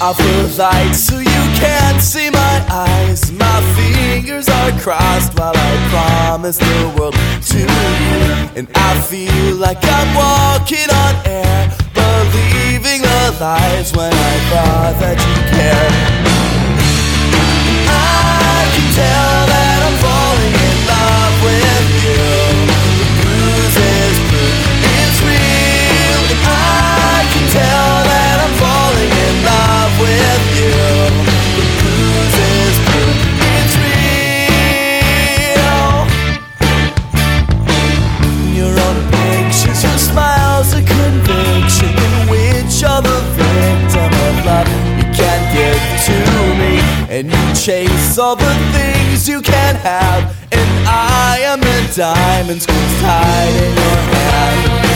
light so you can't see my eyes. My fingers are crossed while I promise the world to you. And I feel like I'm walking on air, believing the lies when I thought that you care. And you chase all the things you can't have, and I am squeezed tight in your hand.